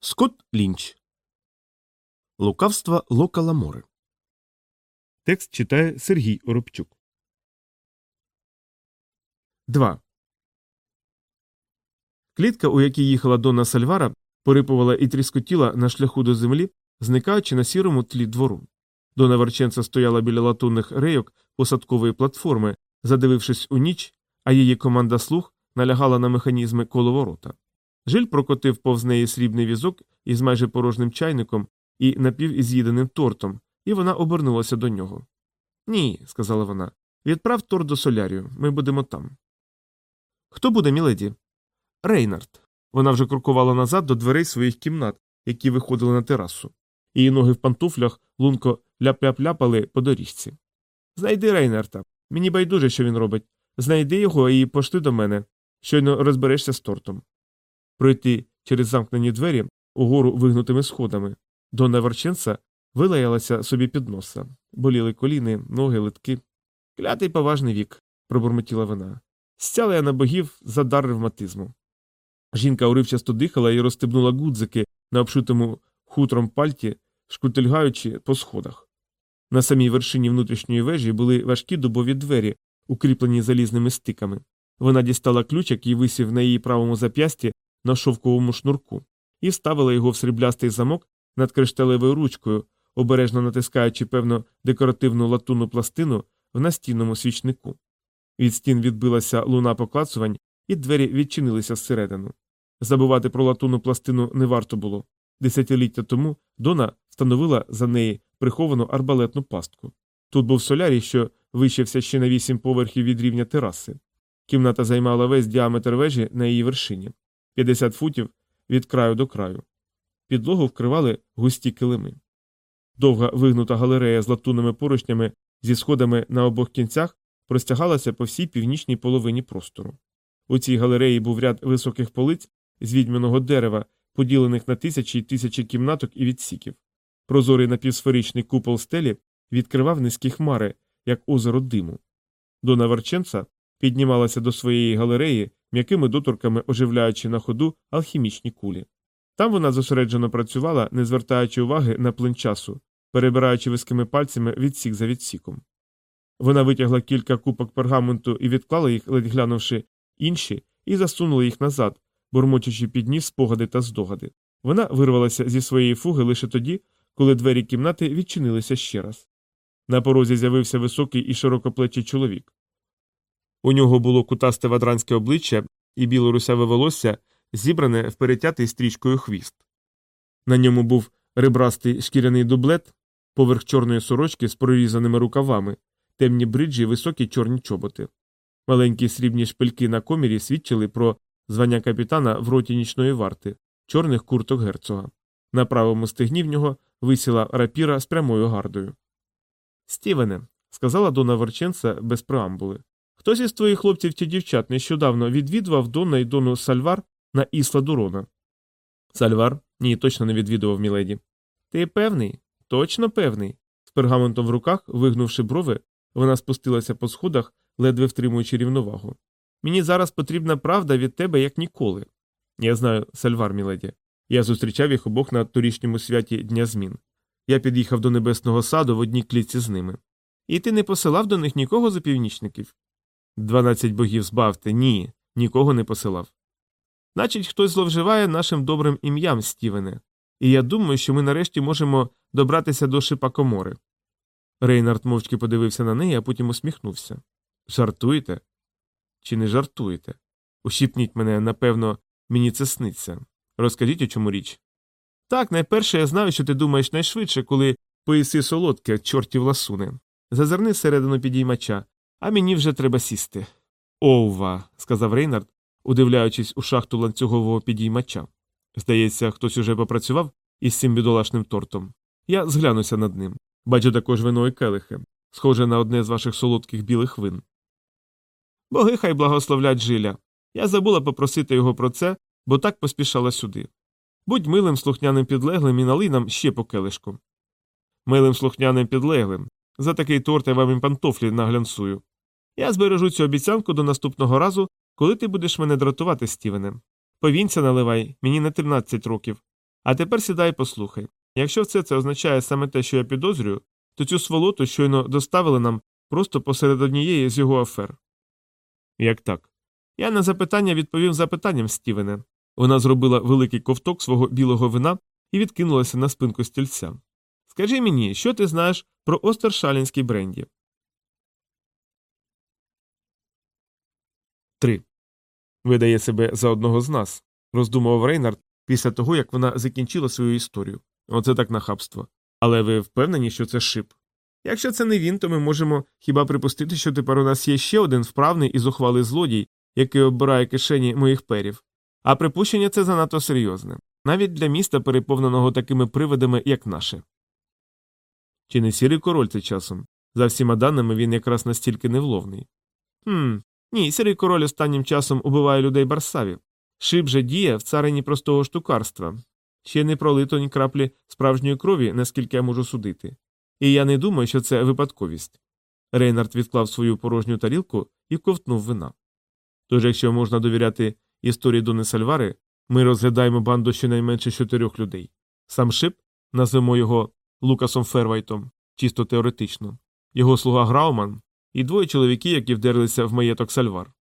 Скотт Лінч. Лукавство Лока Ламори. Текст читає Сергій Оробчук. 2. Клітка, у якій їхала Донна Сальвара, порипувала і тріскотіла на шляху до землі, зникаючи на сірому тлі двору. Дона Варченца стояла біля латунних рейок посадкової платформи, задивившись у ніч, а її команда слуг налягала на механізми коловорота. Жиль прокотив повз неї срібний візок із майже порожним чайником і напівіз'їденим тортом, і вона обернулася до нього. Ні, сказала вона, відправ торт до солярію, ми будемо там. Хто буде, міледі? Рейнард. Вона вже крокувала назад до дверей своїх кімнат, які виходили на терасу. Її ноги в пантуфлях лунко ляп-ляп-ляпали по доріжці. Знайди Рейнарда. Мені байдуже, що він робить. Знайди його і пошли до мене. Щойно розберешся з тортом. Пройти через замкнені двері угору вигнутими сходами. Донна Варченца вилаялася собі під носа. Боліли коліни, ноги, литки. Клятий поважний вік, пробурмотіла вона. Стяла я на богів за дар ревматизму. Жінка уривчасто дихала і розстебнула гудзики на обшитому хутром пальті, шкутильгаючи по сходах. На самій вершині внутрішньої вежі були важкі дубові двері, укріплені залізними стиками. Вона дістала ключ, який висів на її правому зап'ясті на шовковому шнурку, і вставила його в сріблястий замок над кришталевою ручкою, обережно натискаючи певно декоративну латунну пластину в настінному свічнику. Від стін відбилася луна поклацувань, і двері відчинилися зсередину. Забувати про латунну пластину не варто було. Десятиліття тому Дона встановила за неї приховану арбалетну пастку. Тут був солярій, що вищився ще на вісім поверхів від рівня тераси. Кімната займала весь діаметр вежі на її вершині 50 футів від краю до краю. Підлогу вкривали густі килими. Довга вигнута галерея з латунними поручнями зі сходами на обох кінцях простягалася по всій північній половині простору. У цій галереї був ряд високих полиць з відьмяного дерева, поділених на тисячі й тисячі кімнаток і відсіків. Прозорий напівсферичний купол стелі відкривав низькі хмари, як озеро диму. Дона Варченца піднімалася до своєї галереї, м'якими доторками оживляючи на ходу алхімічні кулі. Там вона зосереджено працювала, не звертаючи уваги на плин часу, перебираючи вискими пальцями відсік за відсіком. Вона витягла кілька купок пергаменту і відклала їх, ледь глянувши інші, і засунула їх назад, бурмочучи під ніс спогади та здогади. Вона вирвалася зі своєї фуги лише тоді, коли двері кімнати відчинилися ще раз. На порозі з'явився високий і широкоплечий чоловік. У нього було кутасте вадранське обличчя і білорусяве волосся, зібране в перетятий стрічкою хвіст. На ньому був ребрастий шкіряний дублет, поверх чорної сорочки з прорізаними рукавами, темні бриджі і високі чорні чоботи. Маленькі срібні шпильки на комірі свідчили про звання капітана в роті нічної варти, чорних курток герцога. На правому стегні в нього висіла рапіра з прямою гардою. Стівене, сказала Дона Верченца без преамбули. Хтось із твоїх хлопців чи дівчат нещодавно відвідував Дона і Дону Сальвар на Ісла Дурона. Сальвар? Ні, точно не відвідував міледі. Ти певний? Точно певний. З пергаментом в руках, вигнувши брови, вона спустилася по сходах, ледве втримуючи рівновагу. Мені зараз потрібна правда від тебе, як ніколи. Я знаю, Сальвар, міледі. Я зустрічав їх обох на торішньому святі Дня змін. Я під'їхав до небесного саду в одній клітці з ними. І ти не посилав до них нікого за північників? Дванадцять богів збавте, ні, нікого не посилав. Значить, хтось зловживає нашим добрим ім'ям, Стівене, і я думаю, що ми нарешті можемо добратися до шипа комори. Рейнард мовчки подивився на неї, а потім усміхнувся. Жартуєте? Чи не жартуєте? Ущипніть мене, напевно, мені це сниться. Розкажіть, у чому річ. Так, найперше я знаю, що ти думаєш найшвидше, коли поїси солодке, чортів ласуне. Зазирни всередину підіймача, а мені вже треба сісти. Ова, сказав Рейнард, удивляючись у шахту ланцюгового підіймача. Здається, хтось уже попрацював із цим бідолашним тортом. Я зглянуся над ним. Бачу також вино і келихи, схоже на одне з ваших солодких білих вин. Боги хай благословлять жиля. Я забула попросити його про це, бо так поспішала сюди. Будь милим слухняним підлеглим і налий нам ще по келишку. Милим слухняним підлеглим. За такий торт я вам і пантофлі наглянсую. Я збережу цю обіцянку до наступного разу, коли ти будеш мене дратувати, Стівене. Повінця наливай, мені не 13 років. А тепер сідай і послухай. Якщо все це означає саме те, що я підозрюю, то цю сволоту щойно доставили нам просто посеред однієї з його афер. Як так? Я на запитання відповів запитанням Стівене. Вона зробила великий ковток свого білого вина і відкинулася на спинку стільця. Скажи мені, що ти знаєш про Остершалінський бренді? 3. Видає себе за одного з нас, роздумував Рейнард після того, як вона закінчила свою історію. Оце так нахабство. Але ви впевнені, що це шип? Якщо це не він, то ми можемо хіба припустити, що тепер у нас є ще один вправний і зухвалий злодій, який оббирає кишені моїх перів. А припущення це занадто серйозне, навіть для міста, переповненого такими привидами, як наше. Чи не сірий король це часом? За всіма даними він якраз настільки невловний. Хм, ні, сірий король останнім часом убиває людей барсавів. Шип же діє в царині простого штукарства. Ще не пролито ні краплі справжньої крові, наскільки я можу судити. І я не думаю, що це випадковість. Рейнард відклав свою порожню тарілку і ковтнув вина. Тож, якщо можна довіряти історії Дони Сальвари, ми розглядаємо банду щонайменше чотирьох людей. Сам шип, назвемо його Лукасом Фервайтом, чисто теоретично, його слуга Грауман і двоє чоловіків, які вдерлися в маєток Сальвар.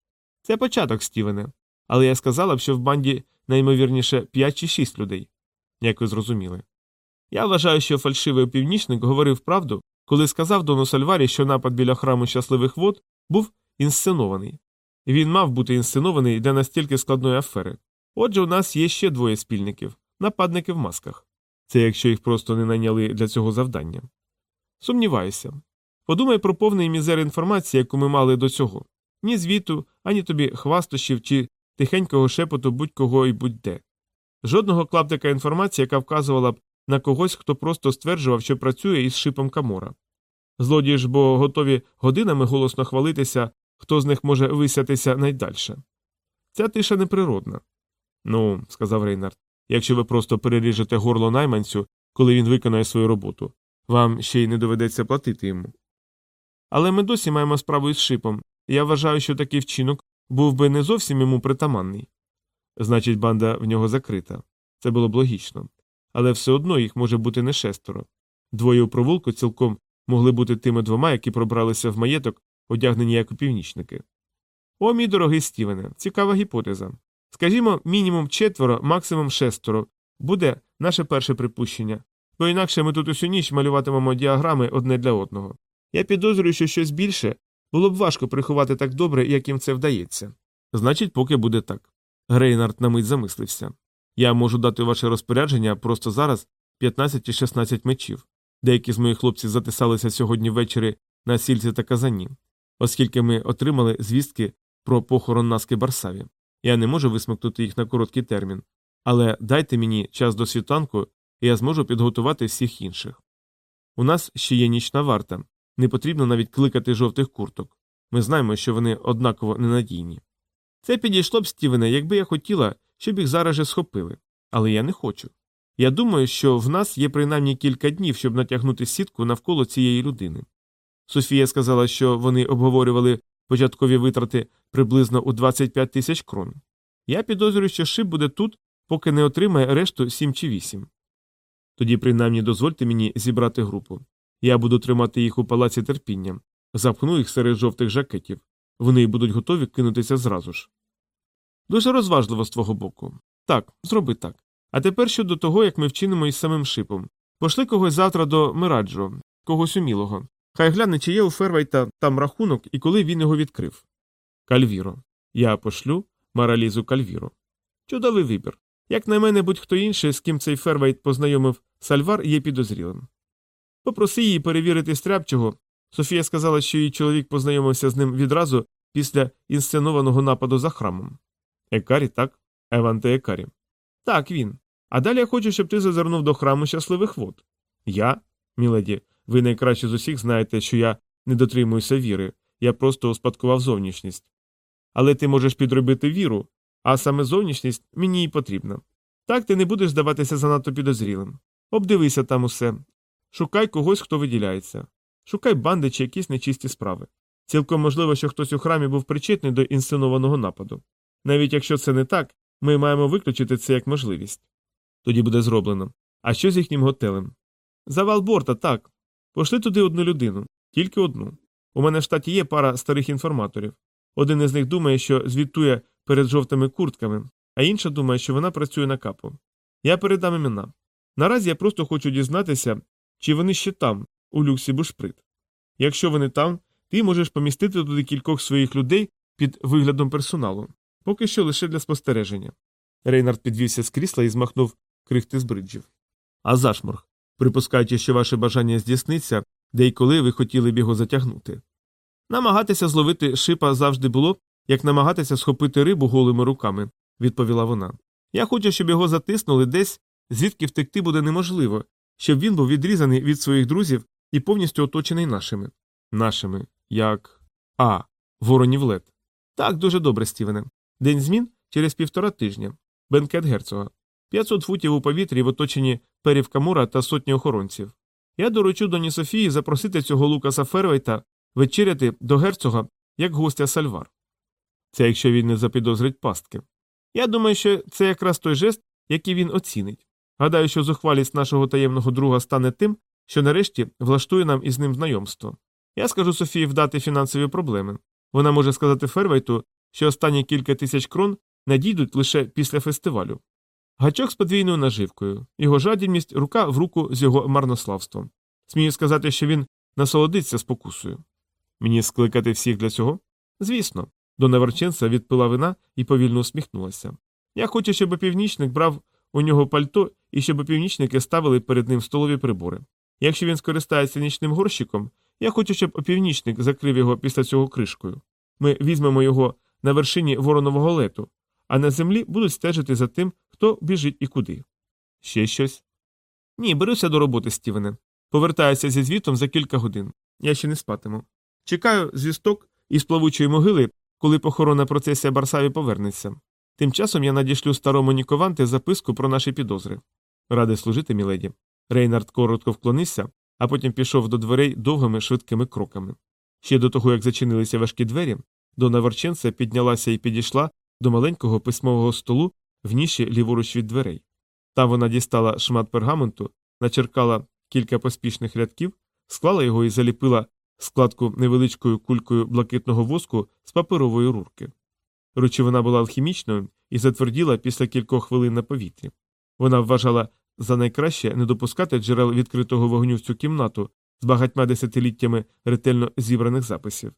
Це початок, Стівене. Але я сказала б, що в банді найімовірніше п'ять чи шість людей. Як ви зрозуміли. Я вважаю, що фальшивий опівнічник говорив правду, коли сказав Дону Сальварі, що напад біля храму щасливих вод був інсценований. Він мав бути інсценований для настільки складної афери. Отже, у нас є ще двоє спільників нападники в масках. Це якщо їх просто не найняли для цього завдання. Сумніваюся. Подумай про повний мізер інформації, яку ми мали до цього ні звіту, ані тобі хвастощів чи тихенького шепоту будь-кого і будь-де. Жодного клаптика інформації, яка вказувала б на когось, хто просто стверджував, що працює із шипом Камора. Злодії ж бо готові годинами голосно хвалитися, хто з них може висятися найдальше. Ця тиша неприродна. Ну, сказав Рейнард, якщо ви просто переріжете горло найманцю, коли він виконає свою роботу, вам ще й не доведеться платити йому. Але ми досі маємо справу із шипом, і я вважаю, що такий вчинок був би не зовсім йому притаманний. Значить, банда в нього закрита. Це було б логічно. Але все одно їх може бути не шестеро. Двоє у провулку цілком могли бути тими двома, які пробралися в маєток, одягнені як упівнічники. О, мій дорогий Стівене, цікава гіпотеза. Скажімо, мінімум четверо, максимум шестеро буде наше перше припущення, бо інакше ми тут усю ніч малюватимемо діаграми одне для одного. Я підозрюю, що щось більше було б важко приховати так добре, як їм це вдається. Значить, поки буде так. Грейнард на мить замислився. Я можу дати ваше розпорядження просто зараз 15 чи 16 мечів. Деякі з моїх хлопців затисалися сьогодні ввечері на сільці та казані, оскільки ми отримали звістки про похорон наски Барсаві. Я не можу висмикнути їх на короткий термін, але дайте мені час до світанку, і я зможу підготувати всіх інших. У нас ще є нічна варта, не потрібно навіть кликати жовтих курток. Ми знаємо, що вони однаково ненадійні. Це підійшло б Стівене, якби я хотіла, щоб їх зараз же схопили. Але я не хочу. Я думаю, що в нас є принаймні кілька днів, щоб натягнути сітку навколо цієї людини. Софія сказала, що вони обговорювали початкові витрати приблизно у 25 тисяч крон. Я підозрюю, що шип буде тут, поки не отримає решту 7 чи 8. Тоді, принаймні, дозвольте мені зібрати групу. Я буду тримати їх у палаці терпіння, запхну їх серед жовтих жакетів. Вони будуть готові кинутися зразу ж. Дуже розважливо з твого боку. Так, зроби так. А тепер щодо того, як ми вчинимо із самим шипом. Пошли когось завтра до Мираджо, когось умілого. Хай гляне, чи є у Фервайта там рахунок і коли він його відкрив. Кальвіро. Я пошлю Маралізу Кальвіро. Чудовий вибір. Як на мене, будь-хто інший, з ким цей Фервайт познайомив Сальвар, є підозрілим. Попроси її перевірити стряпчого. Софія сказала, що її чоловік познайомився з ним відразу після інсценованого нападу за храмом. Екарі, так? Еванте Екарі. Так, він. А далі я хочу, щоб ти зазирнув до храму щасливих вод. Я, міледі, ви найкраще з усіх знаєте, що я не дотримуюся віри, я просто успадкував зовнішність. Але ти можеш підробити віру, а саме зовнішність мені й потрібна. Так ти не будеш здаватися занадто підозрілим. Обдивися там усе. Шукай когось, хто виділяється. Шукай банди чи якісь нечисті справи. Цілком можливо, що хтось у храмі був причетний до інсценованого нападу. Навіть якщо це не так, ми маємо виключити це як можливість. Тоді буде зроблено. А що з їхнім готелем? Завал борта, так. Пошли туди одну людину, тільки одну. У мене в штаті є пара старих інформаторів. Один із них думає, що звітує перед жовтими куртками, а інша думає, що вона працює на капу. Я передам імена. Наразі я просто хочу дізнатися, чи вони ще там, у люксі Бушприт. Якщо вони там, ти можеш помістити туди кількох своїх людей під виглядом персоналу, поки що лише для спостереження. Рейнард підвівся з крісла і змахнув крихти з бриджів. А зашморг, припускаючи, що ваше бажання здійсниться, де й коли ви хотіли б його затягнути. Намагатися зловити шипа завжди було, як намагатися схопити рибу голими руками, відповіла вона. Я хочу, щоб його затиснули десь, звідки втекти буде неможливо, щоб він був відрізаний від своїх друзів і повністю оточений нашими. Нашими, як. А. Воронів лед. Так, дуже добре, Стівене. День змін через півтора тижня. Бенкет герцога. 500 футів у повітрі в оточенні перів Камура та сотні охоронців. Я доручу доні Софії запросити цього Лукаса Фервейта вечеряти до герцога як гостя Сальвар. Це якщо він не запідозрить пастки. Я думаю, що це якраз той жест, який він оцінить. Гадаю, що зухвалість нашого таємного друга стане тим, що нарешті влаштує нам із ним знайомство. Я скажу Софії вдати фінансові проблеми. Вона може сказати Фервейту, що останні кілька тисяч крон надійдуть лише після фестивалю. Гачок з подвійною наживкою, його жадібність рука в руку з його марнославством. Смію сказати, що він насолодиться спокусою. Мені скликати всіх для цього? Звісно. Дона Верченца відпила вина і повільно усміхнулася. Я хочу, щоб північник брав у нього пальто і щоб північники ставили перед ним столові прибори. Якщо він скористається нічним горщиком, я хочу, щоб опівнічник закрив його після цього кришкою. Ми візьмемо його на вершині воронового лету, а на землі будуть стежити за тим, хто біжить і куди. Ще щось? Ні, беруся до роботи, Стівене. Повертаюся зі звітом за кілька годин. Я ще не спатиму. Чекаю звісток із плавучої могили, коли похоронна процесія Барсаві повернеться. Тим часом я надішлю старому Нікованте записку про наші підозри. Радий служити, міледі. Рейнард коротко вклонився, а потім пішов до дверей довгими швидкими кроками. Ще до того, як зачинилися важкі двері, Дона Ворченця піднялася і підійшла до маленького письмового столу в ніші ліворуч від дверей. Там вона дістала шмат пергаменту, начеркала кілька поспішних рядків, склала його і заліпила складку невеличкою кулькою блакитного воску з паперової рурки. Речовина була алхімічною і затверділа після кількох хвилин на повітрі. Вона вважала за найкраще не допускати джерел відкритого вогню в цю кімнату з багатьма десятиліттями ретельно зібраних записів.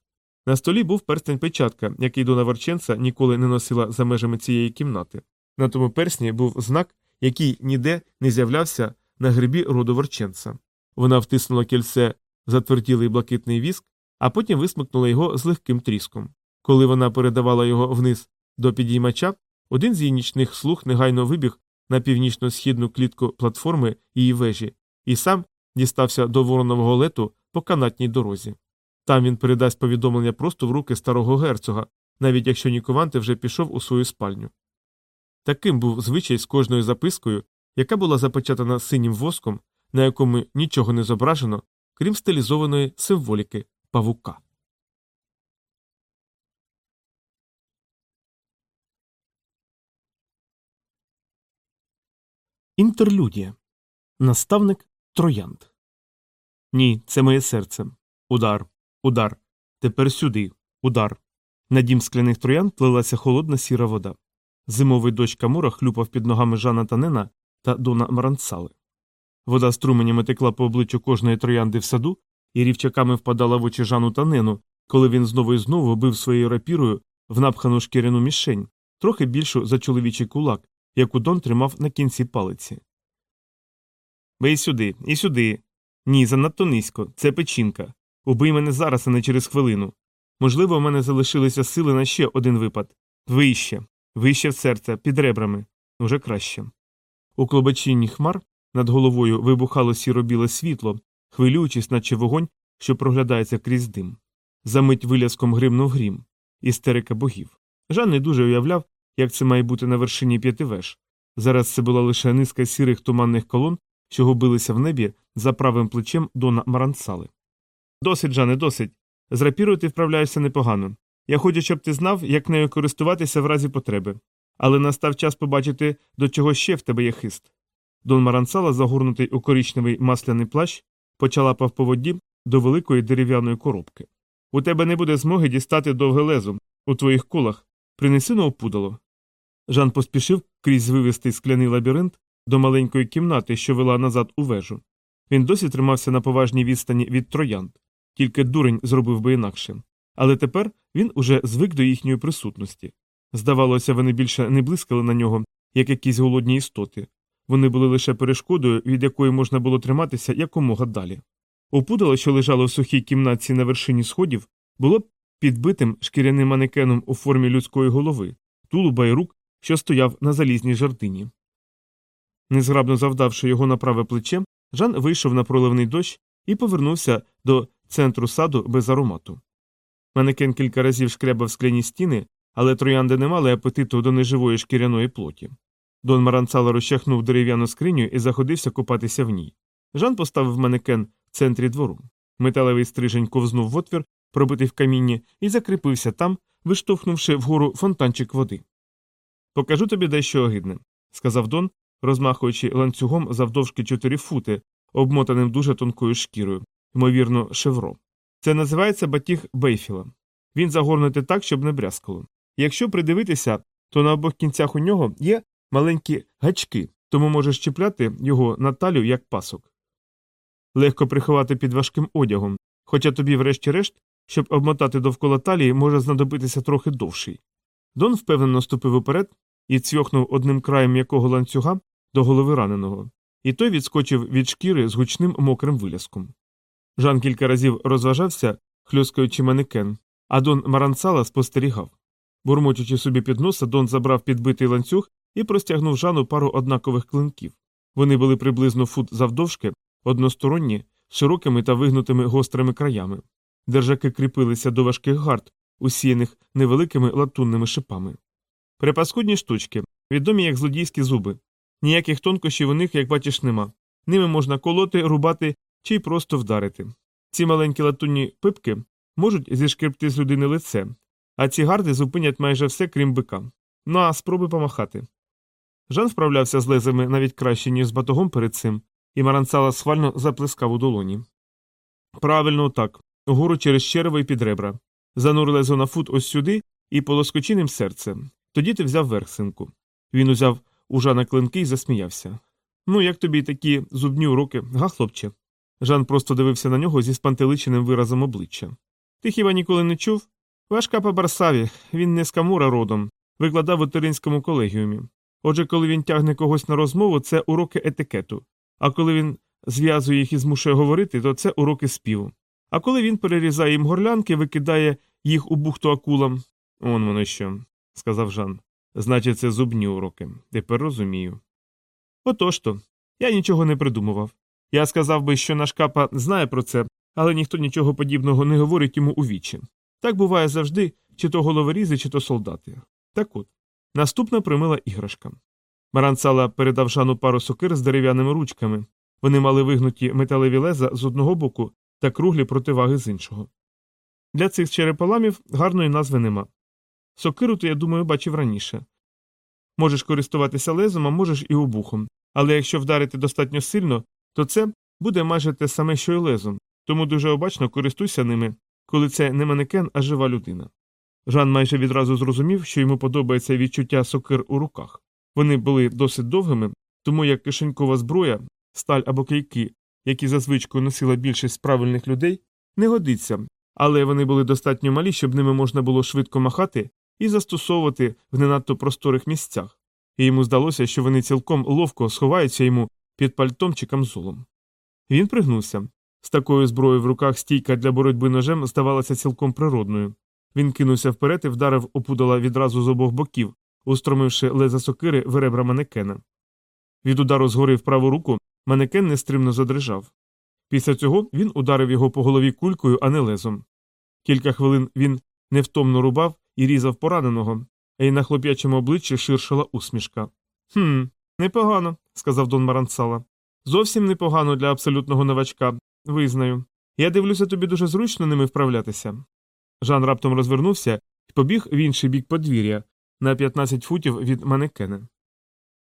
На столі був перстень печатка, який Дона Варченца ніколи не носила за межами цієї кімнати. На тому персні був знак, який ніде не з'являвся на грибі роду Ворченца. Вона втиснула кільце затверділий блакитний віск, а потім висмикнула його з легким тріском. Коли вона передавала його вниз до підіймача, один з її нічних слуг негайно вибіг на північно-східну клітку платформи її вежі і сам дістався до воронового лету по канатній дорозі. Там він передасть повідомлення просто в руки старого герцога, навіть якщо Нікованте вже пішов у свою спальню. Таким був звичай з кожною запискою, яка була запечатана синім воском, на якому нічого не зображено, крім стилізованої символіки павука. Інтерлюдія. Наставник троянд. Ні, це моє серце. Удар. Удар. Тепер сюди. Удар. На дім скляних троянд плилася холодна сіра вода. Зимовий дощ Камура хлюпав під ногами Жана Танена та Дона Марансали. Вода струменями текла по обличчю кожної троянди в саду і рівчаками впадала в очі Жану Танену, коли він знову і знову бив своєю рапірою в напхану шкіряну мішень, трохи більшу за чоловічий кулак, яку Дон тримав на кінці палиці. Бий сюди, і сюди. Ні, занадто низько. Це печінка. Убий мене зараз, а не через хвилину. Можливо, у мене залишилися сили на ще один випад. Вище, вище в серце, під ребрами. Уже краще. У клобачінні хмар над головою вибухало сіро-біле світло, хвилюючись, наче вогонь, що проглядається крізь дим. Замить виляском гримнув грім, істерика богів. Жан не дуже уявляв, як це має бути на вершині п'яти веж. Зараз це була лише низка сірих туманних колон, що губилися в небі за правим плечем Дона Марансали. Досить, Жане, досить. З рапірою ти вправляєшся непогано. Я хочу, щоб ти знав, як нею користуватися в разі потреби. Але настав час побачити, до чого ще в тебе є хист. Дон Марансала, загорнутий у коричневий масляний плащ, почалапав по воді до великої дерев'яної коробки. У тебе не буде змоги дістати довге лезо у твоїх колах. Принеси на опудало. Жан поспішив крізь звивистий скляний лабіринт до маленької кімнати, що вела назад у вежу. Він досі тримався на поважній відстані від троянд, тільки дурень зробив би інакше. Але тепер він уже звик до їхньої присутності. Здавалося, вони більше не блискали на нього, як якісь голодні істоти. Вони були лише перешкодою, від якої можна було триматися якомога далі. Опудало, що лежало в сухій кімнатці на вершині сходів, було підбитим шкіряним манекеном у формі людської голови, тулуба і рук, що стояв на залізній жартині. Незграбно завдавши його на праве плече, Жан вийшов на проливний дощ і повернувся до центру саду без аромату. Манекен кілька разів шкрябав скляні стіни, але троянди не мали апетиту до неживої шкіряної плоті. Дон Маранцало розчахнув дерев'яну скриню і заходився купатися в ній. Жан поставив манекен в центрі двору. Металевий стрижень ковзнув в отвір, пробитий в камінні, і закріпився там, виштовхнувши вгору фонтанчик води. Покажу тобі дещо огидне, сказав Дон, розмахуючи ланцюгом завдовжки чотири фути, обмотаним дуже тонкою шкірою, ймовірно, шевро. Це називається батіг Бейфіла. Він загорнутий так, щоб не брязкало. Якщо придивитися, то на обох кінцях у нього є маленькі гачки, тому можеш чіпляти його на талію як пасок. Легко приховати під важким одягом, хоча тобі, врешті-решт, щоб обмотати довкола талії, може знадобитися трохи довший. Дон впевнено ступив уперед і цьохнув одним краєм м'якого ланцюга до голови раненого, і той відскочив від шкіри з гучним мокрим виляском. Жан кілька разів розважався, хльоскаючи манекен, а Дон Маранцала спостерігав. Бурмочучи собі під носа, Дон забрав підбитий ланцюг і простягнув Жану пару однакових клинків. Вони були приблизно фут завдовжки, односторонні, широкими та вигнутими гострими краями. Держаки кріпилися до важких гард, усіяних невеликими латунними шипами. Припаскудні штучки, відомі як злодійські зуби. Ніяких тонкощів у них, як бачиш, нема. Ними можна колоти, рубати чи й просто вдарити. Ці маленькі латунні пипки можуть зішкребти з людини лице, а ці гарди зупинять майже все, крім бика. Ну а спроби помахати. Жан вправлявся з лезами навіть краще, ніж з батогом перед цим, і Маранцала схвально заплескав у долоні. Правильно так, угору через черево і під ребра. Занур лезо на фут ось сюди і полоскочи ним серце. Тоді ти взяв верх, синку. Він узяв у Жана клинки і засміявся. Ну, як тобі такі зубні уроки, га, хлопче? Жан просто дивився на нього зі спантеличеним виразом обличчя. Ти хіба ніколи не чув? Важка по Барсаві, він не з Камура родом, викладав у Теринському колегіумі. Отже, коли він тягне когось на розмову, це уроки етикету, а коли він зв'язує їх і змушує говорити, то це уроки співу. А коли він перерізає їм горлянки, викидає їх у бухту акулам. Он воно що, сказав Жан. Значить, це зубні уроки. Тепер розумію. Отож то. Я нічого не придумував. Я сказав би, що наш капа знає про це, але ніхто нічого подібного не говорить йому у вічі. Так буває завжди, чи то головорізи, чи то солдати. Так от. Наступна примила іграшка. Маранцала передав Жану пару сокир з дерев'яними ручками. Вони мали вигнуті металеві леза з одного боку та круглі противаги з іншого. Для цих череполамів гарної назви нема. Сокиру то, я думаю, бачив раніше. Можеш користуватися лезом, а можеш і обухом, але якщо вдарити достатньо сильно, то це буде майже те саме, що й лезом, тому дуже обачно користуйся ними, коли це не манекен, а жива людина. Жан майже відразу зрозумів, що йому подобається відчуття сокир у руках. Вони були досить довгими, тому як кишенькова зброя, сталь або кийки, які за звичкою носила більшість правильних людей, не годиться, але вони були достатньо малі, щоб ними можна було швидко махати і застосовувати в не надто просторих місцях, і йому здалося, що вони цілком ловко сховаються йому під пальтом чи камзолом. Він пригнувся. З такою зброєю в руках стійка для боротьби ножем здавалася цілком природною. Він кинувся вперед і вдарив опудала відразу з обох боків, устромивши леза сокири в ребра манекена. Від удару згори в праву руку манекен нестримно задрижав. Після цього він ударив його по голові кулькою, а не лезом. Кілька хвилин він невтомно рубав і різав пораненого, а й на хлоп'ячому обличчі ширшила усмішка. Хм, непогано, сказав Дон Маранцала. Зовсім непогано для абсолютного новачка, визнаю. Я дивлюся, тобі дуже зручно ними вправлятися. Жан раптом розвернувся і побіг в інший бік подвір'я на 15 футів від манекена.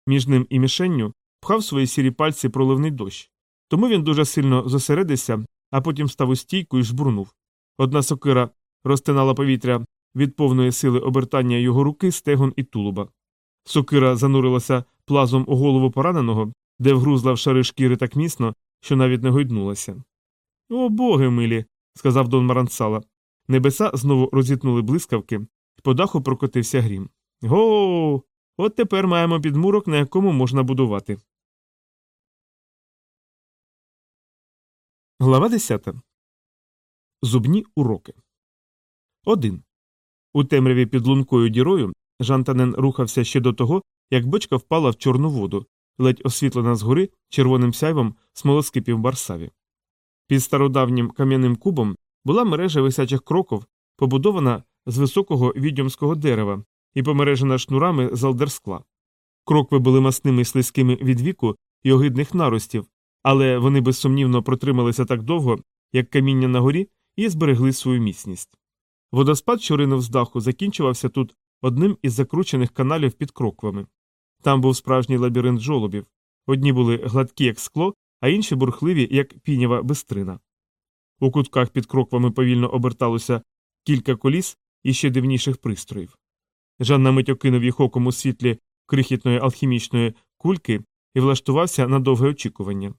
Між ним і мішенню пхав свої сірі пальці проливний дощ. Тому він дуже сильно зосередився, а потім став у стійку і жбурнув. Одна сокира розтинала повітря від повної сили обертання його руки, стегон і тулуба. Сокира занурилася плазом у голову пораненого, де вгрузла в шари шкіри так міцно, що навіть не гойднулася. О боги милі, сказав Дон Марансала. Небеса знову розітнули блискавки, по даху прокотився грім. Го. От тепер маємо підмурок, на якому можна будувати. Глава 10. Зубні уроки. 1. У темряві під лункою дірою Жантанен рухався ще до того, як бочка впала в чорну воду, ледь освітлена згори червоним сяйвом смолоскипів барсаві. Під стародавнім кам'яним кубом була мережа висячих кроків, побудована з високого відьомського дерева і помережена шнурами з алдерскла. Крокви були масними і слизькими від віку і огидних наростів, але вони безсумнівно протрималися так довго, як каміння на горі, і зберегли свою міцність. Водоспад, що ринув з даху, закінчувався тут одним із закручених каналів під кроквами. Там був справжній лабіринт жолобів. Одні були гладкі, як скло, а інші бурхливі, як пінява бистрина. У кутках під кроквами повільно оберталося кілька коліс і ще дивніших пристроїв. Жан на мить окинув їх оком у світлі крихітної алхімічної кульки і влаштувався на довге очікування.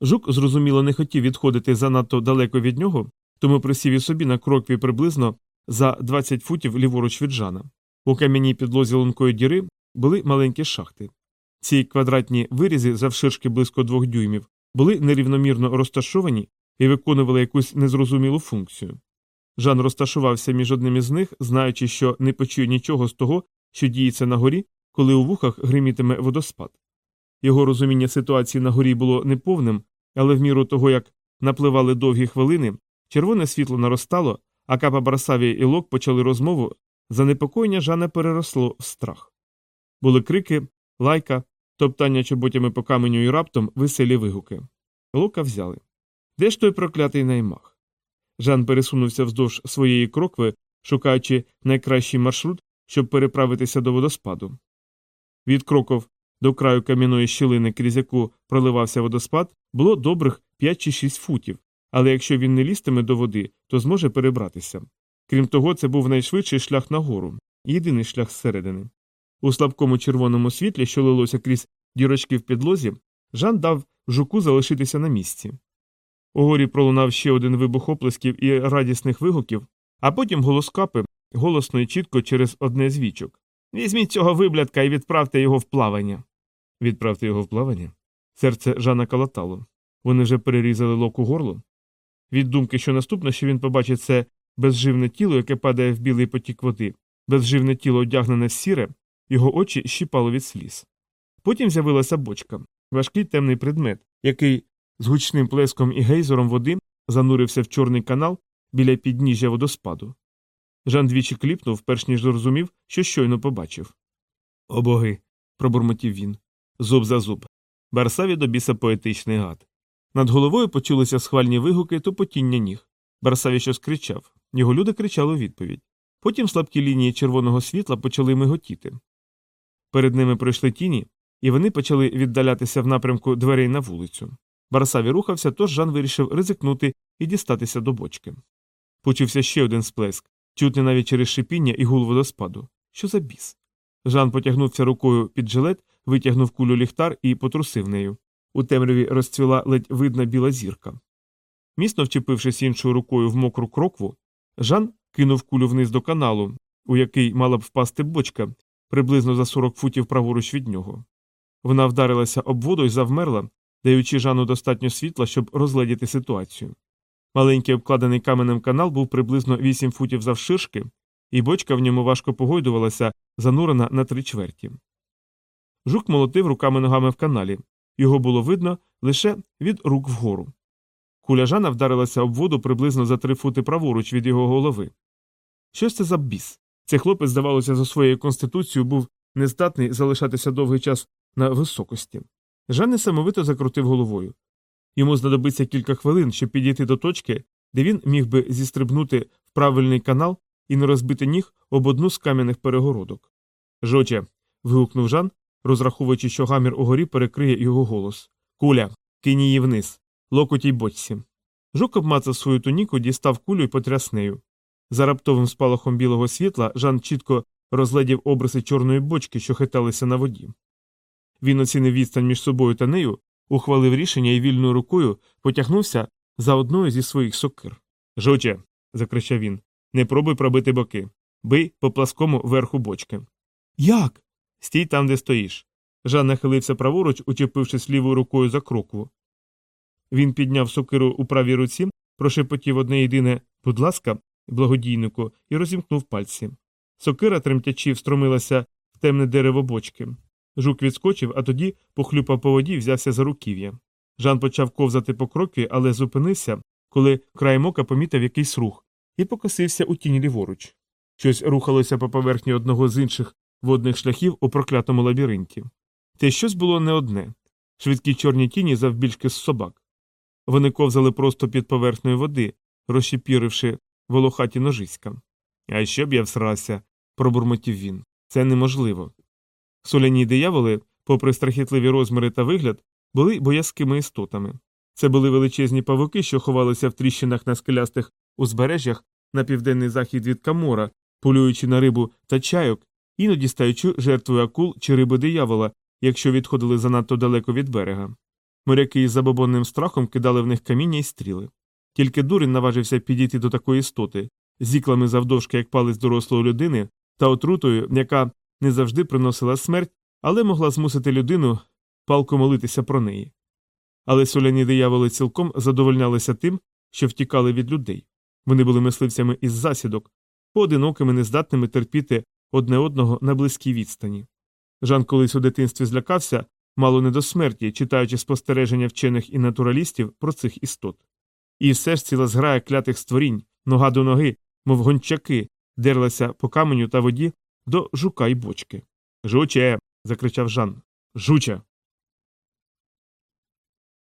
Жук, зрозуміло, не хотів відходити занадто далеко від нього, тому присів і собі на крокві приблизно за 20 футів ліворуч від Жана. У кам'яній підлозі лункої діри були маленькі шахти. Ці квадратні вирізи завширшки близько двох дюймів були нерівномірно розташовані і виконували якусь незрозумілу функцію. Жан розташувався між одним із них, знаючи, що не почує нічого з того, що діється на горі, коли у вухах гримітиме водоспад. Його розуміння ситуації на горі було неповним, але в міру того, як напливали довгі хвилини, червоне світло наростало, а капа Барсаві і Лок почали розмову, занепокоєння Жана переросло в страх. Були крики, лайка, топтання чоботями по каменю і раптом веселі вигуки. Лока взяли. Де ж той проклятий наймах? Жан пересунувся вздовж своєї крокви, шукаючи найкращий маршрут, щоб переправитися до водоспаду. Від кроков до краю кам'яної щілини, крізь яку проливався водоспад, було добрих 5 чи 6 футів, але якщо він не лістиме до води, то зможе перебратися. Крім того, це був найшвидший шлях нагору, єдиний шлях зсередини. У слабкому червоному світлі, що лилося крізь дірочки в підлозі, Жан дав жуку залишитися на місці. Угорі пролунав ще один вибух оплесків і радісних вигуків, а потім голос капи голосно і чітко через одне з вічок. Візьміть цього виблядка і відправте його в плавання. Відправте його в плавання? Серце Жана калатало. Вони вже перерізали локу горло. Від думки, що наступне, що він побачить це безживне тіло, яке падає в білий потік води, безживне тіло одягнене в сіре, його очі щіпало від сліз. Потім з'явилася бочка, важкий темний предмет, який з гучним плеском і гейзером води занурився в чорний канал біля підніжжя водоспаду. Жан двічі кліпнув, перш ніж зрозумів, що щойно побачив. О боги. пробурмотів він. Зуб за зуб. Барсаві до біса поетичний гад. Над головою почулися схвальні вигуки тупотіння ніг. Барсаві щось кричав. Його люди кричали у відповідь. Потім слабкі лінії червоного світла почали миготіти. Перед ними пройшли тіні, і вони почали віддалятися в напрямку дверей на вулицю. Барсаві рухався, тож Жан вирішив ризикнути і дістатися до бочки. Почувся ще один сплеск, чутний навіть через шипіння і гул водоспаду. Що за біс? Жан потягнувся рукою під жилет, витягнув кулю ліхтар і потрусив нею. У темряві розцвіла ледь видна біла зірка. Міцно вчепившись іншою рукою в мокру крокву, Жан кинув кулю вниз до каналу, у який мала б впасти бочка, приблизно за 40 футів праворуч від нього. Вона вдарилася об воду і завмерла, даючи Жану достатньо світла, щоб розгледіти ситуацію. Маленький обкладений каменем канал був приблизно 8 футів завширшки, і бочка в ньому важко погойдувалася, занурена на три чверті. Жук молотив руками ногами в каналі, його було видно лише від рук вгору. Куля Жана вдарилася об воду приблизно за три фути праворуч від його голови. Що це за біс? Цей хлопець, здавалося, за своєю конституцією був нездатний залишатися довгий час на високості. Жан несамовито закрутив головою. Йому знадобиться кілька хвилин, щоб підійти до точки, де він міг би зістрибнути в правильний канал і не розбити ніг об одну з кам'яних перегородок. Жоче. вигукнув Жан, розраховуючи, що гамір угорі перекриє його голос. Куля, кинь її вниз, локотій бочці. Жук обмацав свою туніку, дістав кулю і потряс нею. За раптовим спалахом білого світла Жан чітко розглядів обриси чорної бочки, що хиталися на воді. Він оцінив відстань між собою та нею, ухвалив рішення і вільною рукою потягнувся за одною зі своїх сокир. Жуче. закричав він. Не пробуй пробити боки. Бий по пласкому верху бочки. Як? Стій там, де стоїш. Жан нахилився праворуч, учепившись лівою рукою за крокву. Він підняв сокиру у правій руці, прошепотів одне єдине будь ласка, благодійнику, і розімкнув пальці. Сокира, тремтячи, встромилася в темне дерево бочки. Жук відскочив, а тоді похлюпав по воді взявся за руків'я. Жан почав ковзати по кроки, але зупинився, коли краєм ока помітив якийсь рух, і покосився у тінь ліворуч. Щось рухалося по поверхні одного з інших водних шляхів у проклятому лабіринті. Те щось було не одне швидкі чорні тіні завбільшки з собак. Вони ковзали просто під поверхнею води, розщепіривши волохаті ножиська. А що б я всрався, пробурмотів він. Це неможливо. Соляні дияволи, попри страхітливі розміри та вигляд, були боязкими істотами. Це були величезні павуки, що ховалися в тріщинах на скелястих узбережжях на південний захід від Камора, полюючи на рибу та чайок, іноді стаючи жертвою акул чи риби диявола, якщо відходили занадто далеко від берега. Моряки із забобонним страхом кидали в них каміння і стріли. Тільки дурень наважився підійти до такої істоти, з іклами завдовжки, як палець дорослої людини, та отрутою, яка не завжди приносила смерть, але могла змусити людину палко молитися про неї. Але соляні дияволи цілком задовольнялися тим, що втікали від людей. Вони були мисливцями із засідок, поодинокими, нездатними терпіти одне одного на близькій відстані. Жан колись у дитинстві злякався, мало не до смерті, читаючи спостереження вчених і натуралістів про цих істот. І все ж ціла зграя клятих створінь, нога до ноги, мов гончаки, дерлася по каменю та воді до жука й бочки. Жуче. закричав Жан. Жуча.